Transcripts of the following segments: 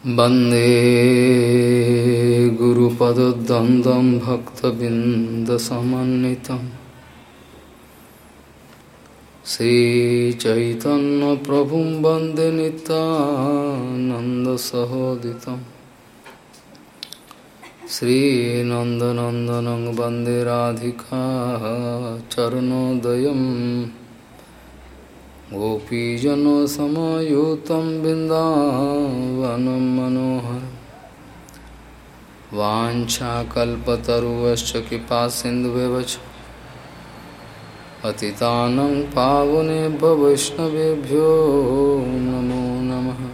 वन्दे गुरुपदद्वन्द्वं भक्तबिन्दसमन्वितं श्रीचैतन्यप्रभुं वन्दे नितानन्दसहोदितं श्रीनन्दनन्दनं वन्दे राधिका चरणोदयम् गोपीजनसमयुतं बिन्दावनं मनोहर वाञ्छाकल्पतरुवश्च कृपा सिन्धुव्यवच पतितानं पावनेभ्य वैष्णवेभ्यो नमो नमः।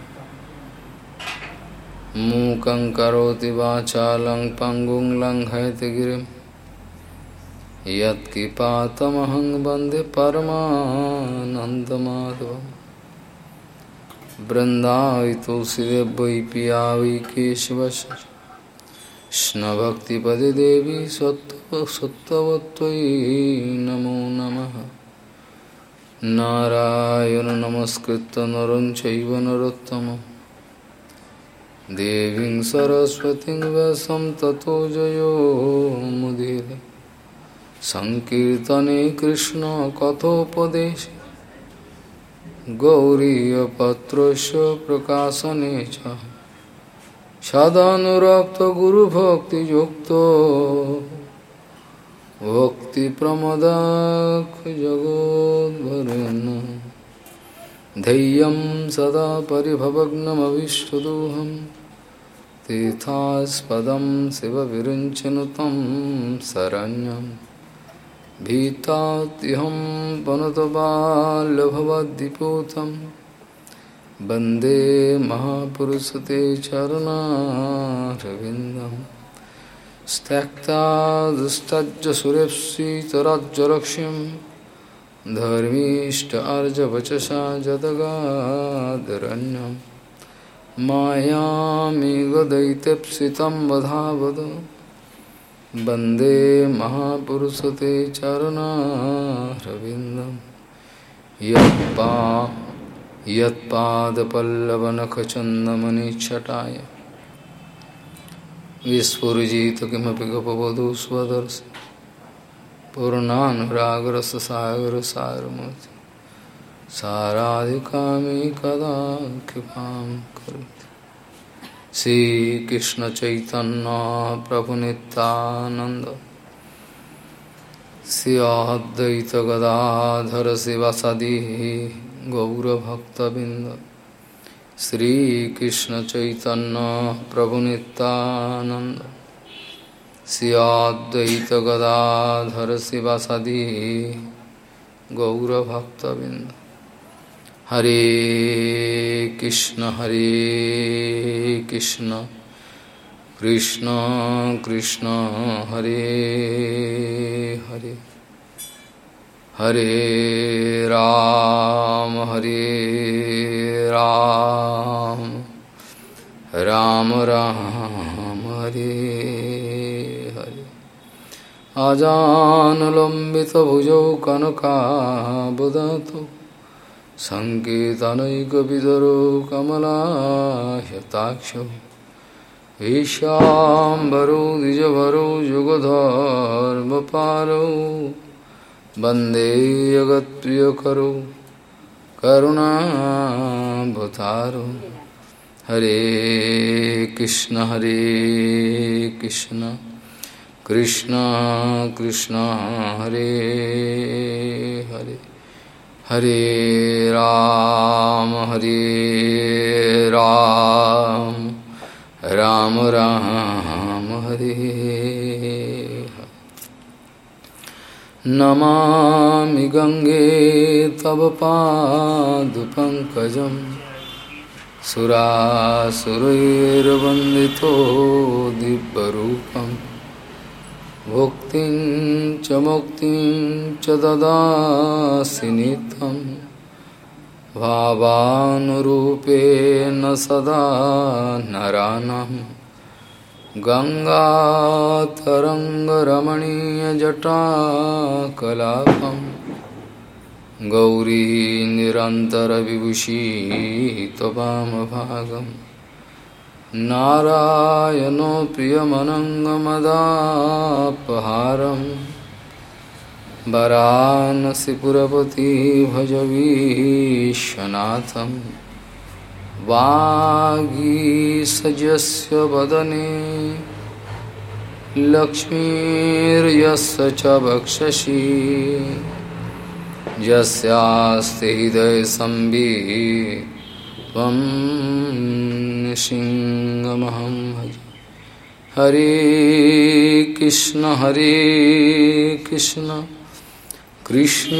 मूकं करोति वाचालं, पङ्गुं यत्किपातमहं वंदे परमानन्दमाधवं बृन्दावि तुलसीदेव वै पिया वै देवी सत्त्ववत्त्वयि नमो नमः। नारायण नमस्कृत्य नरं चैव देवीं सरस्वतीं व्यासं ततो जयो संकीर्तने কৃষ্ণ কথোপদেশে গৌরীপত্রস্য প্রকাশনে চ সদানুরক্ত গুরুভক্তিযুক্ত भक्तिप्रमदाख जगोद्भरेण धैर्यं सदा परिभवग्नमविष्टदोहं, तीर्थास्पदं शिवविरुञ्चनुतं शरण्यम्। भीतात्यहं वनतबाल्लभवद्दिपूतं वंदे महापुरुषते चरणारविन्दं। त्यक्ता दुस्तज्ज सुरेप्सितरज्जलक्ष्यं धर्मीष्टार्जवचसा जदगादरण्यं। मायामि गदयितेप्सितं वधावद वंदे महापुरुषते चरणारविन्दं यत्पा यत्पादपल्लवनखचन्दमनिच्छटाय। विस्फुरिजित किमपि गपवधू स्वदर्श। पूर्णानुरागरससागरसारमूर्ति। साराधिकामि कदा कृपां करोति। श्रीकृष्ण चैतन्य प्रभु नित्यानंद श्रियाद्वैत गदाधर शिवासादि गौरभक्तबिंद श्रीकृष्ण चैतन्य प्रभु नित्यानंद श्रियाद्वैत गदाधर शिवासादि गौरभक्तबिंद हरे कृष्ण हरे कृष्ण। कृष्ण कृष्ण, हरे हरे। हरे राम हरे राम। राम राम, हरे हरे। अजानुलम्बितभुजौ कनकाबुदतु सङ्केतनैकविदरो कमलाह्यताक्षौ ईशाम्बरो द्विजभरो युगधर्मपालो वंदे जगत्प्रियकरो करुणाभतारो हरे कृष्ण हरे कृष्ण। कृष्ण कृष्ण, हरे हरे। हरे राम हरे राम। राम राम हरे नमामि गङ्गे तव पादुपङ्कजं सुरासुरैर्वन्दितो दिव्यरूपम्। भुक्तिं च मुक्तिं च ददासि नित्यं। भावानुरूपेण सदा नरानं। गङ्गातरङ्गरमणीयजटाकलापं। गौरी निरन्तरविभूषी त्वमभागम् नारायणो प्रियमनङ्गमदापहारं वरानसिपुरपति भजवीशनाथं वागीसजस्य वदने। लक्ष्मीर्यस्य च वक्षसि। यस्यास्ति हृदयसंवि त्वं सिंहमहं हरे कृष्ण हरे कृष्ण। कृष्ण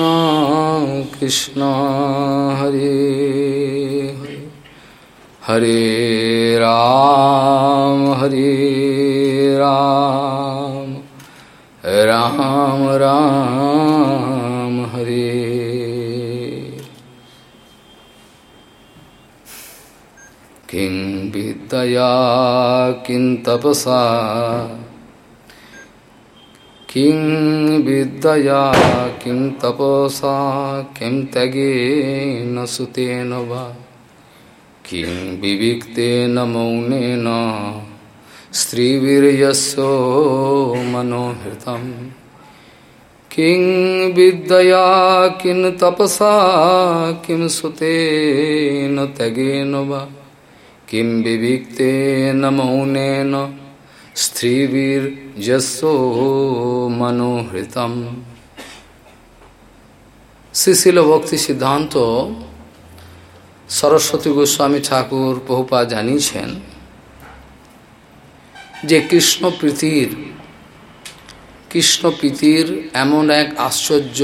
कृष्ण, हरे हरे। हरे राम हरे राम। राम राम, हरे किं विद्यया किं तपसा किं विद्यया किं तपसा किं त्यगेन सुतेन वा किं विविक्तेन मौनेन स्त्रीवीर्यस्यो मनोहृतम् किं विद्यया किं तपसा किं सुतेन त्यगेन वा किं विविक्तेन मौनेन स्त्रीवीर्यस्यो मनोहृतम् শ্রীশিল ভক্তি সিদ্ধান্ত সরস্বতী গোস্বামী ঠাকুর বহুপা জানিয়েছেন যে কৃষ্ণ প্রীতির কৃষ্ণ প্রীতির এমন এক আশ্চর্য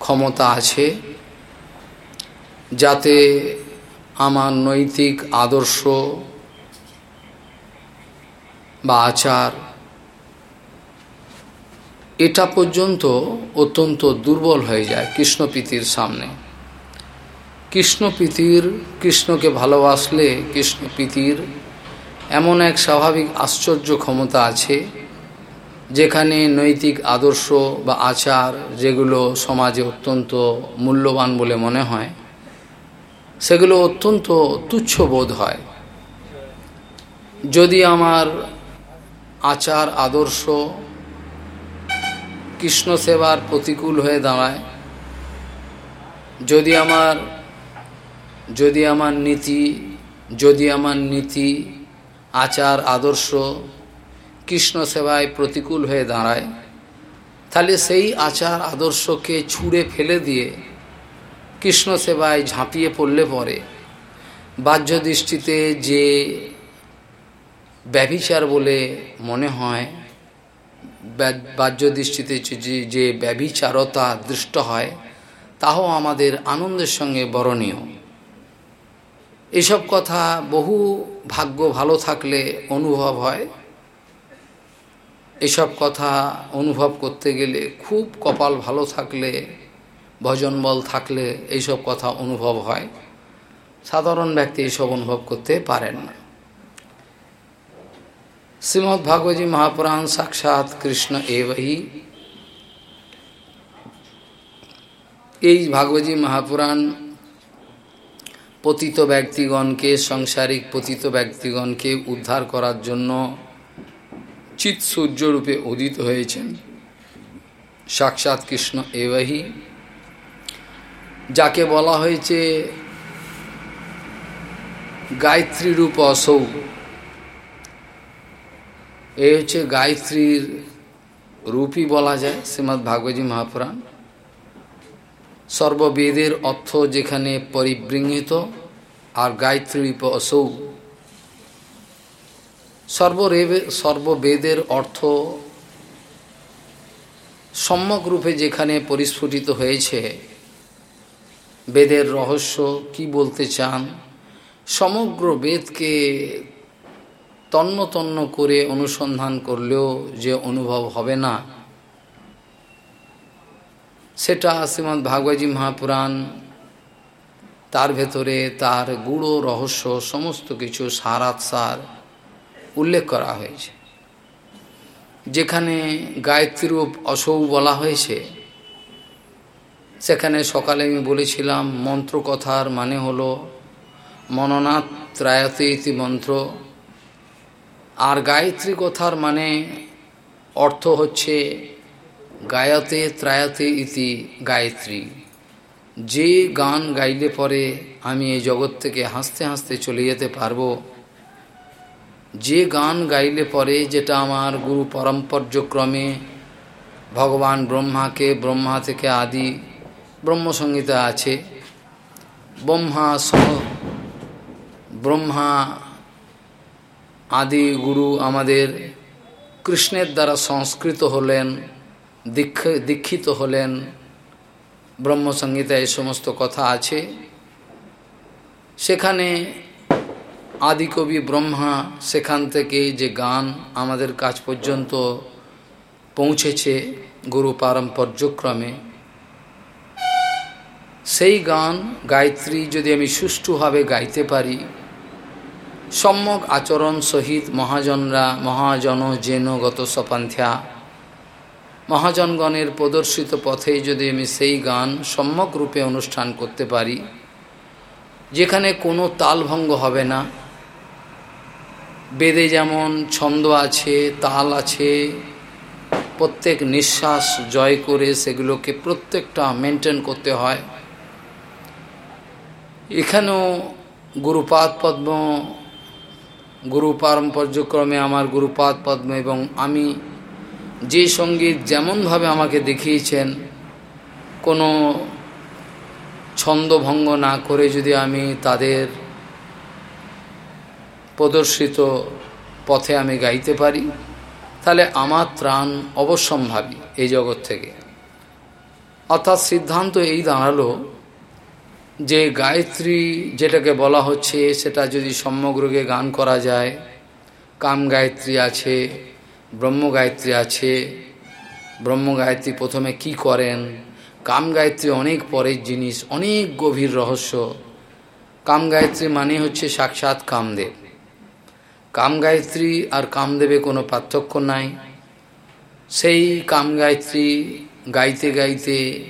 ক্ষমতা আছে যাতে আমার নৈতিক আদর্শ বা আচার, এটা পর্যন্ত অত্যন্ত দুর্বল হয়ে যায় কৃষ্ণপ্রীতির সামনে। কৃষ্ণপ্রীতির, কৃষ্ণকে ভালোবাসলে কৃষ্ণপ্রীতির এমন এক স্বাভাবিক আশ্চর্য ক্ষমতা আছে, যেখানে নৈতিক আদর্শ বা আচার যেগুলো সমাজে অত্যন্ত মূল্যবান বলে মনে হয় সেগুলো অত্যন্ত তুচ্ছ বোধ হয়। যদি আমার আচার, আদর্শ কৃষ্ণ সেবার প্রতিকূল হয়ে দাঁড়ায়, যদি আমার যদি আমার নীতি, যদি আমার নীতি, আচার, আদর্শ কৃষ্ণ সেবায় প্রতিকূল হয়ে দাঁড়ায়, তাহলে সেই আচার, আদর্শকে ছুঁড়ে ফেলে দিয়ে কৃষ্ণ সেবায় ঝাঁপিয়ে পড়লে পরে। বাহ্য দৃষ্টিতে যে ব্যভিচার বলে মনে হয়, বাহ্য দৃষ্টিতে যে ব্যভিচারতা দৃষ্ট হয় তাও আমাদের আনন্দের সঙ্গে বরণীয়। এসব কথা বহু ভাগ্য ভালো থাকলে অনুভব হয়। এসব কথা অনুভব করতে গেলে খুব কপাল ভালো থাকলে ভজন বল থাকলে এইসব কথা অনুভব হয়। সাধারণ ব্যক্তি এইসব অনুভব করতে পারেন না। শ্রীমৎ ভাগবতী মহাপুরাণ সাক্ষাৎ কৃষ্ণ এবহি। এই ভাগবতী মহাপুরাণ পতিত ব্যক্তিগণকে, সাংসারিক পতিত ব্যক্তিগণকে উদ্ধার করার জন্য চিৎ সূর্যরূপে উদিত হয়েছেন। সাক্ষাৎ কৃষ্ণ এবাহি। যাকে বলা হয়েছে গায়ত্রী রূপ অসৌ। এ হচ্ছে গায়ত্রীর রূপই বলা যায় শ্রীমৎ ভাগবতী মহাপুরাণ। সর্ববেদের অর্থ যেখানে পরিবৃঙ্গিত আর গায়ত্রী রূপ অসৌ। সর্বরেবে সর্ববেদের অর্থ সম্যক রূপে যেখানে পরিস্ফুটিত হয়েছে বেদের রহস্য কি বলতে চান? সমগ্র বেদকে তন্ন তন্ন করে অনুসন্ধান করলেও যে অনুভব হবে না। সেটা শ্রীমৎ ভাগবতী মহাপুরাণ, তার ভেতরে তার গুড়ো রহস্য, সমস্ত কিছু সারাত সার উল্লেখ করা হয়েছে। যেখানে গায়ত্রীরূপ অসৌ বলা হয়েছে সেখানে সকালে আমি বলেছিলাম মন্ত্র কথার মানে হলো মননাথ ত্রায়তে ইতি মন্ত্র। আর গায়ত্রী কথার মানে অর্থ হচ্ছে গায়তে ত্রায়তে ইতি গায়ত্রী। যে গান গাইলে পরে আমি এই জগৎ থেকে হাসতে হাসতে চলে যেতে পারব। যে গান গাইলে পরে যেটা আমার গুরু পরম্পর্যক্রমে ভগবান ব্রহ্মাকে, ব্রহ্মা থেকে আদি ব্রহ্মসংহিতা আছে। ব্রহ্মা ব্রহ্মা আদি গুরু আমাদের কৃষ্ণের দ্বারা সংস্কৃত হলেন, দীক্ষ, দীক্ষিত হলেন। ব্রহ্মসংহিতা এই সমস্ত কথা আছে। সেখানে আদিকবি ব্রহ্মা সেখান থেকে যে গান আমাদের কাছ পর্যন্ত পৌঁছেছে গুরু পারম্পর্যক্রমে সেই গান গায়ত্রী যদি আমি সুষ্ঠুভাবে গাইতে পারি, সম্যক আচরণ সহিত মহাজনরা মহাজন জেন গত সপান্থ্যা মহাজনগণের প্রদর্শিত পথে যদি আমি সেই গান সম্যক রূপে অনুষ্ঠান করতে পারি, যেখানে কোনো তালভঙ্গ হবে না। বেদে যেমন ছন্দ আছে, তাল আছে, প্রত্যেক নিঃশ্বাস জয় করে সেগুলোকে প্রত্যেকটা মেনটেন করতে হয়। এখানেও গুরুপাদ পদ্ম গুরু পারম্পর্যক্রমে আমার গুরুপাদ পদ্ম এবং আমি যে সংগীত যেমনভাবে আমাকে দেখিয়েছেন, কোনো ছন্দভঙ্গ না করে যদি আমি তাদের প্রদর্শিত পথে আমি গাইতে পারি, তাহলে আমার ত্রাণ অবশ্যম্ভাবী এই জগৎ থেকে। অর্থাৎ সিদ্ধান্ত এই দাঁড়াল যে গায়ত্রী যেটাকে বলা হচ্ছে, সেটা যদি সমগ্রকে গান করা যায়, কাম গায়ত্রী আছে, ব্রহ্ম গায়ত্রী আছে, ব্রহ্ম গায়ত্রী প্রথমে কি করেন? কাম গায়ত্রী অনেক পরের জিনিস, অনেক গভীর রহস্য। কাম গায়ত্রী মানে হচ্ছে সাক্ষাৎ কামদেব। কাম গায়ত্রী আর কামদেবে কোনো পার্থক্য নাই। সেই কাম গায়ত্রী গাইতে গাইতে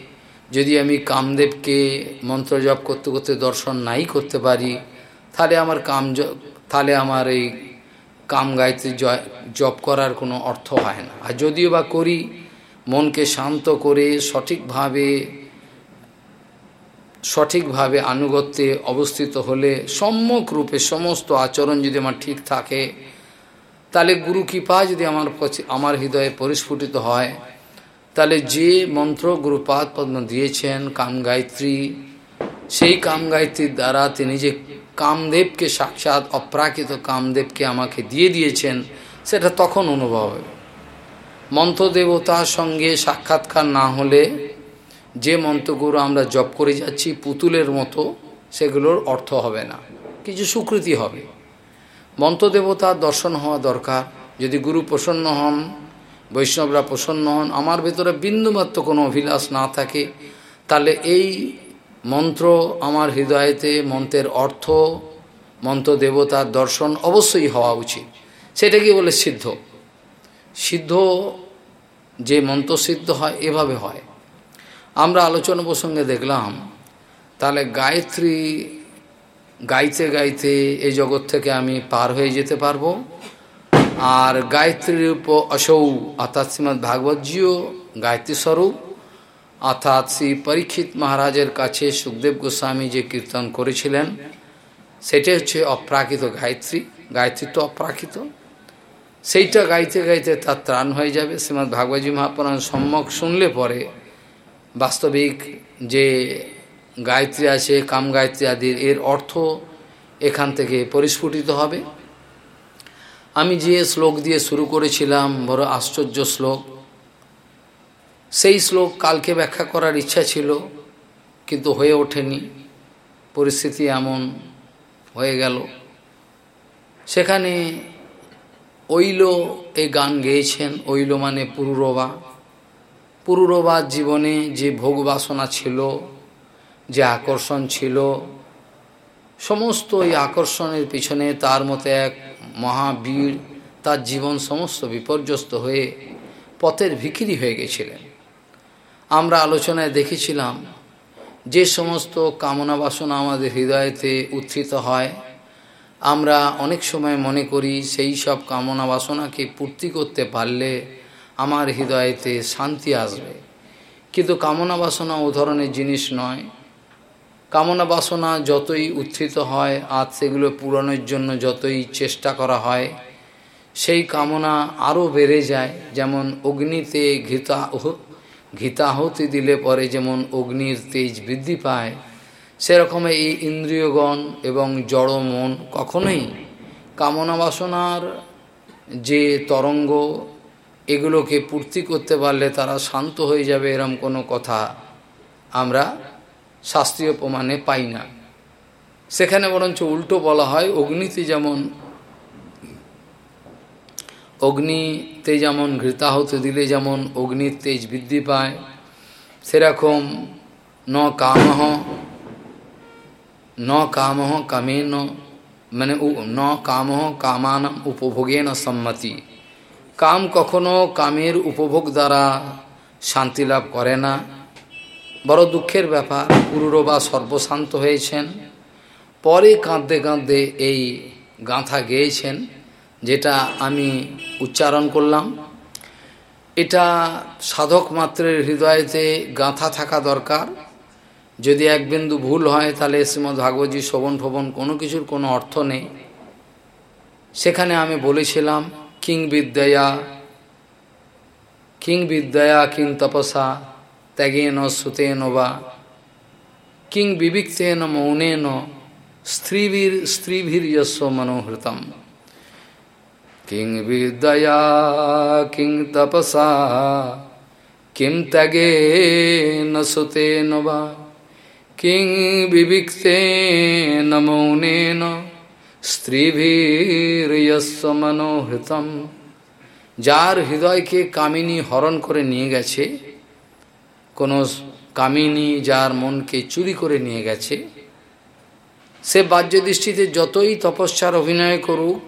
যদি আমি কামদেবকে মন্ত্র জপ করতে করতে দর্শন নাই করতে পারি, তাহলে আমার কাম তাহলে আমার এই কাম গায়ত্রী জপ করার কোনো অর্থ হয় না। আর যদিও বা করি, মনকে শান্ত করে সঠিকভাবে সঠিকভাবে আনুগত্যে অবস্থিত হলে সম্যক রূপে সমস্ত আচরণ যদি আমার ঠিক থাকে, তাহলে গুরু কৃপা যদি আমার আমার হৃদয়ে পরিস্ফুটিত হয় তাহলে যে মন্ত্র গুরুপাদ পদ্ম দিয়েছেন কাম গায়ত্রী, সেই কাম গায়ত্রীর দ্বারা তিনি যে কামদেবকে সাক্ষাৎ অপ্রাকৃত কামদেবকে আমাকে দিয়ে দিয়েছেন, সেটা তখন অনুভব হবে মন্ত্রদেবতার সঙ্গে সাক্ষাৎকার না হলে যে মন্ত্রগুলো আমরা জপ করে যাচ্ছি পুতুলের মতো, সেগুলোর অর্থ হবে না। কিছু স্বীকৃতি হবে। মন্ত্রদেবতার দর্শন হওয়া দরকার। যদি গুরু প্রসন্ন হন বৈষ্ণবরা প্রসন্ন হন, আমার ভেতরে বিন্দুমাত্র কোনো অভিলাষ না থাকে। তাহলে এই মন্ত্র আমার হৃদয়েতে মন্ত্রের অর্থ, মন্ত্র দেবতার দর্শন অবশ্যই হওয়া উচিত। সেটা কি বলে সিদ্ধ? সিদ্ধ যে মন্ত্র সিদ্ধ হয়, এভাবে হয়। আমরা আলোচনা প্রসঙ্গে দেখলাম, তাহলে গায়ত্রী গাইতে গাইতে এই জগৎ থেকে আমি পার হয়ে যেতে পারব। আর গায়ত্রীর উপ অসৌ, অর্থাৎ শ্রীমৎ ভাগবতজিও গায়ত্রী স্বরূপ, অর্থাৎ শ্রী পরীক্ষিত মহারাজের কাছে সুখদেব গোস্বামী যে কীর্তন করেছিলেন সেটা হচ্ছে অপ্রাকৃত গায়ত্রী। গায়ত্রী তো অপ্রাকৃত। সেইটা গাইতে গাইতে তার ত্রাণ হয়ে যাবে। শ্রীমৎ ভাগবতী মহাপুরাণ সম্যক শুনলে পরে বাস্তবিক যে গায়ত্রী আছে, কাম গায়ত্রী আদির, এর অর্থ এখান থেকে পরিস্ফুটিত হবে। আমি যে শ্লোক দিয়ে শুরু করেছিলাম, বড় আশ্চর্য শ্লোক। সেই শ্লোক কালকে ব্যাখ্যা করার ইচ্ছা ছিল, কিন্তু হয়ে ওঠেনি। পরিস্থিতি এমন হয়ে গেল। সেখানে ঐল এই গান গেয়েছেন, ঐল মানে পুরুরবা। পুরুরবার জীবনে যে ভোগ বাসনা ছিল, যে আকর্ষণ ছিল, সমস্ত এই আকর্ষণের পিছনে তার মতো এক মহাবীর তার জীবন সমস্ত বিপর্যস্ত হয়ে পথের ভিখিরি হয়ে গেছিলেন। আমরা আলোচনায় দেখেছিলাম যে সমস্ত কামনা বাসনা আমাদের হৃদয়তে উত্থিত হয়। আমরা অনেক সময় মনে করি সেই সব কামনা বাসনাকে পূর্তি করতে পারলে আমার হৃদয়েতে শান্তি আসবে। কিন্তু কামনা বাসনা ও ধরনের জিনিস নয়। কামনা বাসনা যতই উত্থিত হয় আর সেগুলো পূরণের জন্য যতই চেষ্টা করা হয়, সেই কামনা আরও বেড়ে যায়। যেমন অগ্নিতে ঘৃতা ঘৃতাহতি দিলে পরে যেমন অগ্নির তেজ বৃদ্ধি পায়, সেরকম এই ইন্দ্রিয়গণ এবং জড় মন কখনোই কামনা বাসনার যে তরঙ্গ, এগুলোকে পূর্তি করতে পারলে তারা শান্ত হয়ে যাবে, এরম কোনো কথা আমরা শাস্ত্রীয় প্রমাণে পাই না। সেখানে বরঞ্চ উল্টো বলা হয়, অগ্নিতে যেমন অগ্নিতে যেমন ঘৃতাহত দিলে যেমন অগ্নির তেজ বৃদ্ধি পায়, সেরকম ন কামহ ন কামহ কামেন মানে ন কামহ কামানম উপভোগেন সম্মতি। কাম কখনো কামের উপভোগ দ্বারা শান্তি লাভ করে না। বড় দুঃখের ব্যাপার পুরুরবা সর্বশান্ত হয়েছেন। পরে কাঁদতে কাঁদতে এই গাঁথা গেয়েছেন, যেটা আমি উচ্চারণ করলাম। এটা সাধক মাত্রের হৃদয়তে গাঁথা থাকা দরকার। যদি এক বিন্দু ভুল হয়, তাহলে শ্রীমৎ ভাগবতী শোভন ফোবন কোনো কিছুর কোনো অর্থ নেই। সেখানে আমি বলেছিলাম, কিং বিদ্যয়া কিং বিদ্যয়া কিং তপসা ত্যাগেন সুতেন বা কিং বিবিক্তেন, মৌনেন স্ত্রীভীর যস্ব মনোহৃতম। কিং বিদ্যয়া, কিং তপসা, কিং ত্যাগেন সুতেন বা কিং বিবিক্তেন, মৌনেন স্ত্রীভীর যস্ব মনোহৃতম। যার হৃদয়কে কামিনী হরণ করে নিয়ে গেছে কোনো কামিনী যার মনকে চুরি করে নিয়ে গেছে। সে বাহ্য দৃষ্টিতে যতই তপস্যার অভিনয় করুক,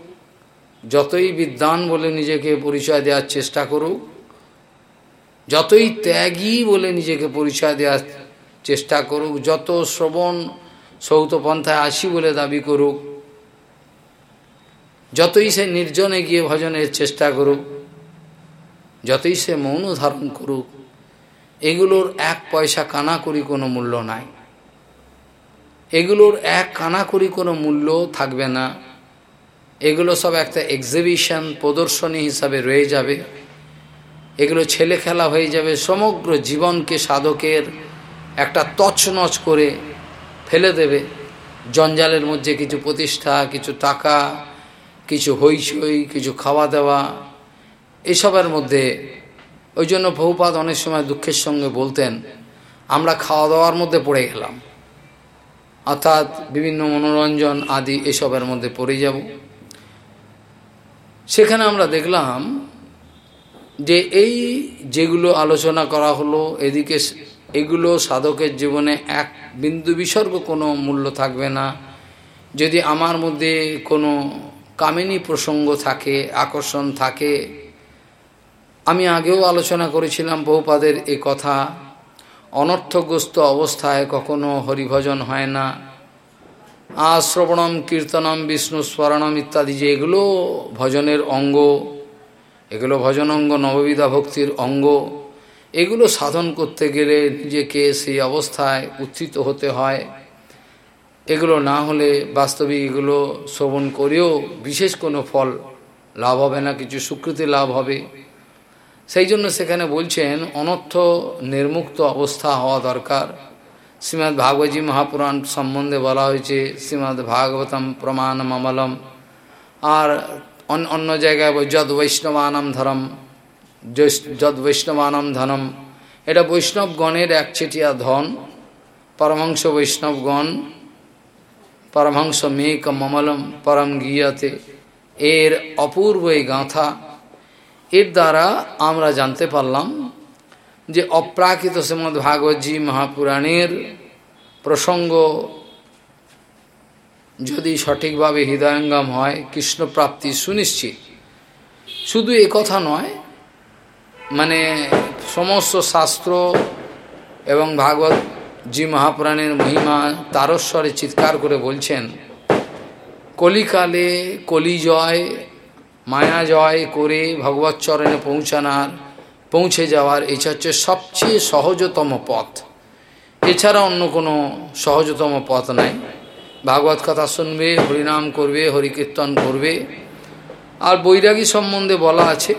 যতই বিদ্বান বলে নিজেকে পরিচয় দেওয়ার চেষ্টা করুক, যতই ত্যাগী বলে নিজেকে পরিচয় দেওয়ার চেষ্টা করুক, যত শ্রবণ সৌতপন্থায় আসি বলে দাবি করুক, যতই সে নির্জনে গিয়ে ভজনের চেষ্টা করুক, যতই সে মৌন ধারণ করুক এগুলোর এক পয়সা কানা করি কোনো মূল্য নাই। এগুলোর এক কানা করি কোনো মূল্য থাকবে না। এগুলো সব একটা এক্সিবিশন প্রদর্শনী হিসাবে রয়ে যাবে। এগুলো ছেলে খেলা হয়ে যাবে। সমগ্র জীবনকে সাধকের একটা তছনছ করে ফেলে দেবে। জঞ্জালের মধ্যে কিছু প্রতিষ্ঠা, কিছু টাকা, কিছু হইচই, কিছু খাওয়া দাওয়া এসবের মধ্যে ওই জন্য বহুপাত অনেক সময় দুঃখের সঙ্গে বলতেন, আমরা খাওয়া দাওয়ার মধ্যে পড়ে গেলাম। অর্থাৎ বিভিন্ন মনোরঞ্জন আদি এসবের মধ্যে পড়ে যাব। সেখানে আমরা দেখলাম যে এই যেগুলো আলোচনা করা হলো, এদিকে এগুলো সাধকের জীবনে এক বিন্দু বিসর্গ কোনো মূল্য থাকবে না। যদি আমার মধ্যে কোনো কামিনী প্রসঙ্গ থাকে, আকর্ষণ থাকে আমি আগেও আলোচনা করেছিলাম বহুপাদের এ কথা। অনর্থগ্রস্ত অবস্থায় কখনো হরিভজন হয় না। আর শ্রবণম কীর্তনম, বিষ্ণু স্মরণম ইত্যাদি যে এগুলো ভজনের অঙ্গ, এগুলো ভজন অঙ্গ নববিধা ভক্তির অঙ্গ, এগুলো সাধন করতে গেলে নিজেকে সেই অবস্থায় উত্থিত হতে হয়। এগুলো না হলে বাস্তবিক এগুলো শ্রবণ করেও বিশেষ কোনো ফল লাভ হবে না, কিছু স্বীকৃতি লাভ হবে। সেই জন্য সেখানে বলছেন, অনর্থ নির্মুক্ত অবস্থা হওয়া দরকার। শ্রীমৎ ভাগবতী মহাপুরাণ সম্বন্ধে বলা হয়েছে শ্রীমৎ ভাগবতম প্রমাণ মামলম আর অন্য জায়গায় যদ বৈষ্ণবানম ধরম যদ বৈষ্ণবানম ধনম। এটা বৈষ্ণবগণের একচেটিয়া ধন। পরমহংস বৈষ্ণবগণ, পরমহংস মেক মমলম, পরম গিয়াতে। এর অপূর্ব এই গাঁথা এর দ্বারা আমরা জানতে পারলাম যে অপ্রাকৃত শ্রীমদ ভাগবতী মহাপুরাণের প্রসঙ্গ যদি সঠিকভাবে হৃদয়ঙ্গম হয়, কৃষ্ণপ্রাপ্তি সুনিশ্চিত। শুধু এ কথা নয় মানে সমস্ত শাস্ত্র এবং ভাগবত জি মহাপুরাণের মহিমা তারস্বরে চিৎকার করে বলছেন, কলিকালে কলি জয় মায়া জয় করে ভগবত চরণে পৌঁছানার, পৌঁছে যাওয়ার এটা হচ্ছে সবচেয়ে সহজতম পথ। এছাড়া অন্য কোনো সহজতম পথ নাই। ভাগবত কথা শুনবে, হরিনাম করবে, হরিকীর্তন করবে। আর বৈরাগী সম্বন্ধে বলা আছে,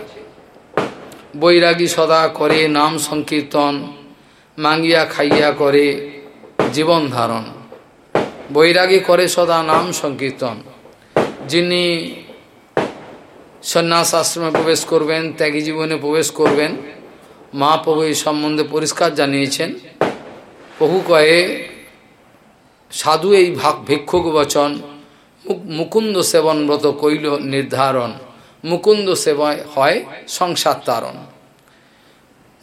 বৈরাগী সদা করে, নাম সংকীর্তন, মাঙ্গিয়া খাইয়া করে, জীবন ধারণ। বৈরাগী করে সদা নাম সংকীর্তন। যিনি সন্ন্যাস আশ্রমে প্রবেশ করবেন, ত্যাগী জীবনে প্রবেশ করবেন। মহাপ্রভু এই সম্বন্ধে পরিষ্কার জানিয়েছেন। বহু কয়ে সাধু এই ভিক্ষুক বচন মুকুন্দ সেবন ব্রত কৈল নির্ধারণ, মুকুন্দ সেবায় হয় সংসার তারণ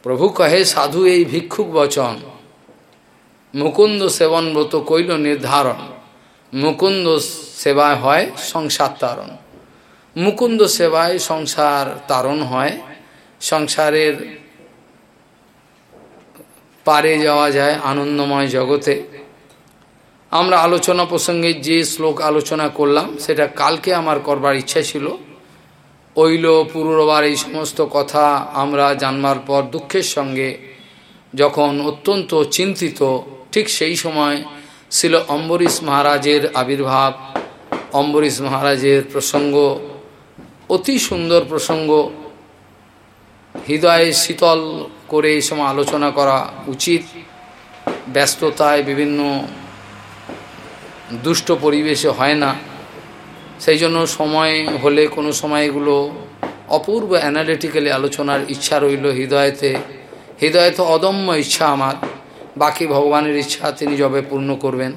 প্রভু কহে, সাধু এই ভিক্ষুক বচন, মুকুন্দ সেবন ব্রত কৈল নির্ধারণ, মুকুন্দ সেবায় হয় সংসার তারণ মুকুন্দ সেবায় সংসার তারণ হয়। সংসারের পারে যাওয়া যায় আনন্দময় জগতে। আমরা আলোচনা প্রসঙ্গে যে শ্লোক আলোচনা করলাম, সেটা কালকে আমার করবার ইচ্ছা ছিল। ওইল পুরোবার এই সমস্ত কথা আমরা জানবার পর দুঃখের সঙ্গে যখন অত্যন্ত চিন্তিত, ঠিক সেই সময় ছিল অম্বরীশ মহারাজের আবির্ভাব, অম্বরীশ মহারাজের প্রসঙ্গ অতি সুন্দর প্রসঙ্গ। হৃদয়ে শীতল করে এই সময় আলোচনা করা উচিত। ব্যস্ততায় বিভিন্ন দুষ্ট পরিবেশে হয় না। সেই জন্য সময় হলে কোনো সময় এগুলো অপূর্ব অ্যানালিটিক্যালি আলোচনার ইচ্ছা রইল হৃদয়তে। হৃদয়তে অদম্য ইচ্ছা আমার। বাকি ভগবানের ইচ্ছা তিনি যবে পূর্ণ করবেন।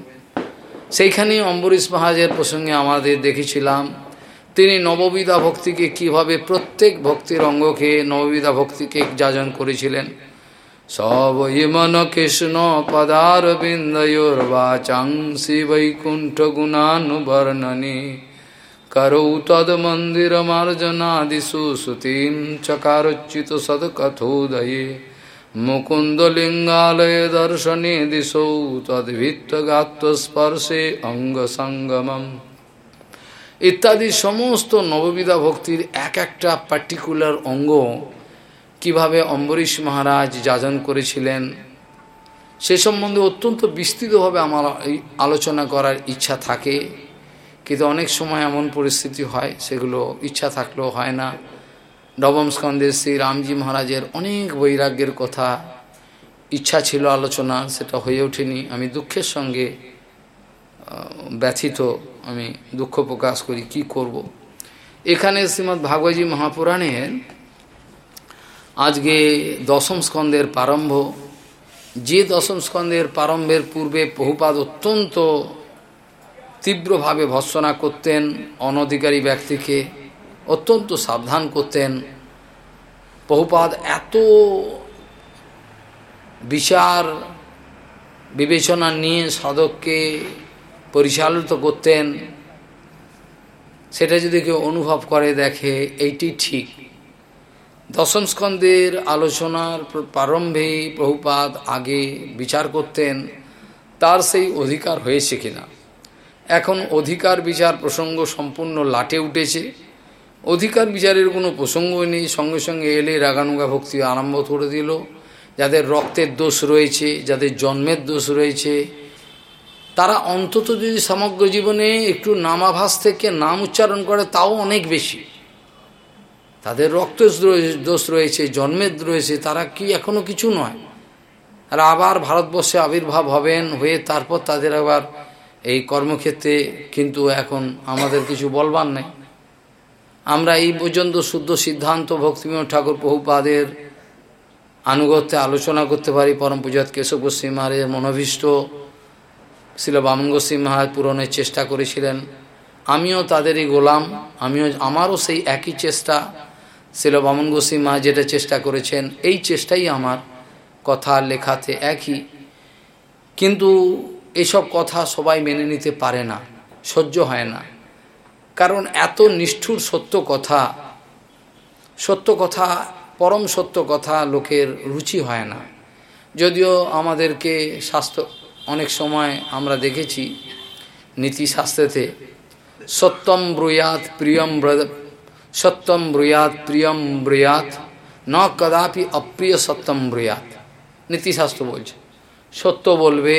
সেইখানে অম্বরীশ মহাজের প্রসঙ্গে আমাদের দেখেছিলাম। তিনি নববিধা ভক্তিকে কীভাবে প্রত্যেক ভক্তির অঙ্গকে নববিধা ভক্তিকে যাজন করেছিলেন? সব ইমন কৃষ্ণ পদার বিন্দয়োর বাচাং শিবৈকুণ্ঠ গুণানুবর্ণনী করৌ তদ মন্দির মার্জনাদিষু শ্রুতিম চকারচ্যুত সদকথোদয়ে মুকুন্দলিঙ্গালয় দর্শনে দিশৌ তদ্ভিত্তগাত্মস্পর্শে অঙ্গ সঙ্গমম ইত্যাদি সমস্ত নববিধা ভক্তির এক একটা পার্টিকুলার অঙ্গ কীভাবে অম্বরীশ মহারাজ যাজন করেছিলেন, সে সম্বন্ধে অত্যন্ত বিস্তৃতভাবে আমার আলোচনা করার ইচ্ছা থাকে। কিন্তু অনেক সময় এমন পরিস্থিতি হয়, সেগুলো ইচ্ছা থাকলেও হয় না। নবম স্কন্ধে শ্রী রামজি মহারাজের অনেক বৈরাগ্যের কথা ইচ্ছা ছিল আলোচনা, সেটা হয়ে ওঠেনি। আমি দুঃখের সঙ্গে ব্যথিত। আমি দুঃখ প্রকাশ করি, কি করব। এখানে শ্রীমৎ ভাগবতী মহাপুরাণের আজকে দশম স্কন্ধের প্রারম্ভ যে দশম স্কন্ধের প্রারম্ভের পূর্বে বহুপাদ অত্যন্ত তীব্রভাবে ভৎসনা করতেন, অনধিকারী ব্যক্তিকে অত্যন্ত সাবধান করতেন বহুপাদ এত বিচার, বিবেচনা নিয়ে সাধককে পরিচালিত করতেন। সেটা যদি কেউ অনুভব করে, দেখে, এইটি ঠিক। দশম স্কন্ধের আলোচনার প্রারম্ভে প্রভুপাদ আগে বিচার করতেন, তার সেই অধিকার হয়েছে কিনা। এখন অধিকার বিচার প্রসঙ্গ সম্পূর্ণ লাটে উঠেছে। অধিকার বিচারের কোনো প্রসঙ্গই নেই। সঙ্গে সঙ্গে এলে রাগানুগা ভক্তি আরম্ভ করে দিল। যাদের রক্তের দোষ রয়েছে, যাদের জন্মের দোষ রয়েছে তারা অন্তত যদি সমগ্র জীবনে একটু নামাভাস থেকে নাম উচ্চারণ করে, তাও অনেক বেশি। তাদের রক্ত দোষ রয়েছে জন্মের রয়েছে, তারা কি এখনও কিছু নয়। আর আবার ভারতবর্ষে আবির্ভাব হবেন, হয়ে তারপর তাদের আবার এই কর্মক্ষেত্রে কিন্তু এখন আমাদের কিছু বলবার নেই। আমরা এই পর্যন্ত শুদ্ধ সিদ্ধান্ত ভক্তিবিনোদ ঠাকুর বহুপাদের আনুগত্যে আলোচনা করতে পারি। পরম পূজাত কেশব গোস্বী মনোভীষ্ট শিল বামন গোস্বী মহারাজ পূরণের চেষ্টা করেছিলেন। আমিও তাদেরই গোলাম, আমিও, আমারও সেই একই চেষ্টা শিল বামন গোস্বী মহারাজ যেটা চেষ্টা করেছেন। এই চেষ্টাই আমার কথা লেখাতে একই। কিন্তু এসব কথা সবাই মেনে নিতে পারে না, সহ্য হয় না। কারণ এত নিষ্ঠুর সত্য কথা সত্য কথা, পরম সত্য কথা লোকের রুচি হয় না। যদিও আমাদেরকে স্বাস্থ্য অনেক সময় আমরা দেখেছি নীতিশাস্ত্রেতে, সত্যম ব্রুয়াত প্রিয়ম সত্যম ব্রুয়াত প্রিয়ম ব্রুয়াত, ন কদাপি অপ্রিয় সত্যম ব্রুয়াত। নীতিশাস্ত্র বলছে, সত্য বলবে,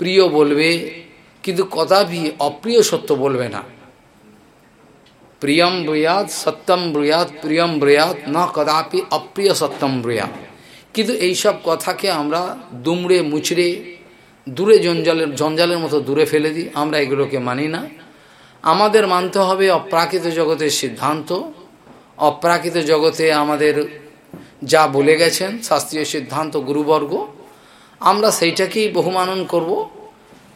প্রিয় বলবে, কিন্তু কদাপি অপ্রিয় সত্য বলবে না। প্রিয়ম ব্রুয়াত, সত্যম ব্রুয়াত, প্রিয়ম ব্রুয়াত, ন কদাপি অপ্রিয় সত্যম ব্রুয়াত। কিন্তু এইসব কথাকে আমরা দুমড়ে মুচড়ে দূরে জঞ্জালের জঞ্জালের মতো দূরে ফেলে দিই, আমরা এগুলোকে মানি না। আমাদের মানতে হবে অপ্রাকৃত জগতের সিদ্ধান্ত। অপ্রাকৃত জগতে আমাদের যা বলে গেছেন, শাস্ত্রীয় সিদ্ধান্ত, গুরুবর্গ, আমরা সেইটাকেই বহুমানন করব।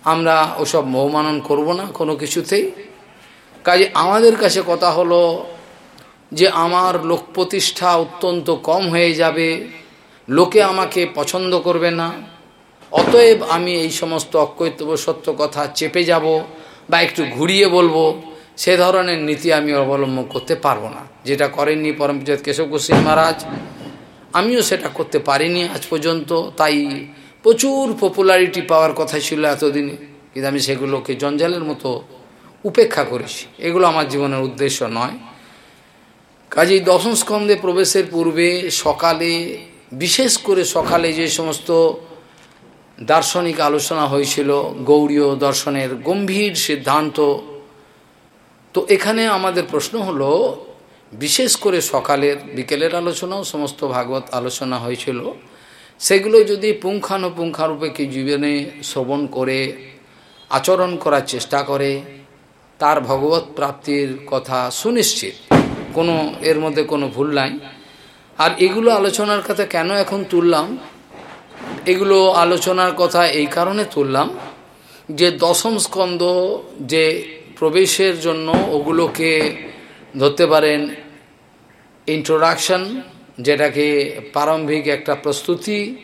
আমরা ওসব বহুমানন করব না কোনো কিছুতেই। কাজে আমাদের কাছে কথা হলো যে, আমার লোক প্রতিষ্ঠা অত্যন্ত কম হয়ে যাবে, লোকে আমাকে পছন্দ করবে না। অতএব আমি এই সমস্ত অকৈতব্য সত্য কথা চেপে যাব বা একটু ঘুরিয়ে বলব, সে ধরনের নীতি আমি অবলম্বন করতে পারব না। যেটা করেননি পরমপিজাত কেশব গোস্বামী মহারাজ, আমিও সেটা করতে পারিনি আজ পর্যন্ত, তাই প্রচুর পপুলারিটি পাওয়ার কথা ছিল এতদিনে, কিন্তু আমি সেগুলোকে জঞ্জালের মতো উপেক্ষা করেছি। এগুলো আমার জীবনের উদ্দেশ্য নয়। কাজেই দশম স্কন্ধে প্রবেশের পূর্বে সকালে, বিশেষ করে সকালে যে সমস্ত দার্শনিক আলোচনা হয়েছিল, গৌরীয় দর্শনের গম্ভীর সিদ্ধান্ত। তো এখানে আমাদের প্রশ্ন হলো, বিশেষ করে সকালের বিকেলের আলোচনাও সমস্ত ভাগবত আলোচনা হয়েছিল। সেগুলো যদি পুঙ্খানুপুঙ্খারূপে কি জীবনে শ্রবণ করে, আচরণ করার চেষ্টা করে, তার ভগবত প্রাপ্তির কথা সুনিশ্চিত, কোনো এর মধ্যে কোনো ভুল নাই। আর এগুলো আলোচনার কথা কেন এখন তুললাম? এগুলো আলোচনার কথা এই কারণে তুললাম যে দশম স্কন্ধ যে প্রবেশের জন্য ওগুলোকে ধরতে পারেন ইন্ট্রোডাকশন যেটাকে প্রারম্ভিক একটা প্রস্তুতি,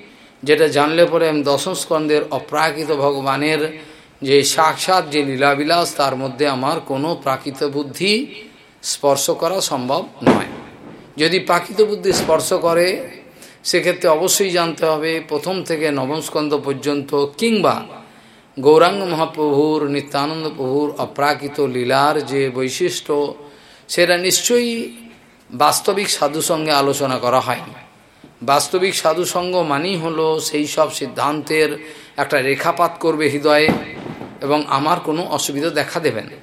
যেটা জানলে পরে আমি দশম স্কন্ধের অপ্রাকৃত ভগবানের যে সাক্ষাৎ, যে লীলাবিলাস, তার মধ্যে আমার কোনো প্রাকৃত বুদ্ধি স্পর্শ করা সম্ভব নয়। যদি প্রাকৃত বুদ্ধি স্পর্শ করে সেক্ষেত্রে অবশ্যই জানতে হবে প্রথম থেকে নবম স্কন্ধ পর্যন্ত কিংবা গৌরাঙ্গ মহাপ্রভুর, নিত্যানন্দ প্রভুর অপ্রাকৃত লীলার যে বৈশিষ্ট্য, সেটা নিশ্চয়ই বাস্তবিক সাধুসঙ্গে আলোচনা করা হয়নি। বাস্তবিক সাধুসঙ্গ মানেই হলো সেই সব সিদ্ধান্তের একটা রেখাপাত করবে হৃদয়ে এবং আমার কোনো অসুবিধা দেখা দেবে না।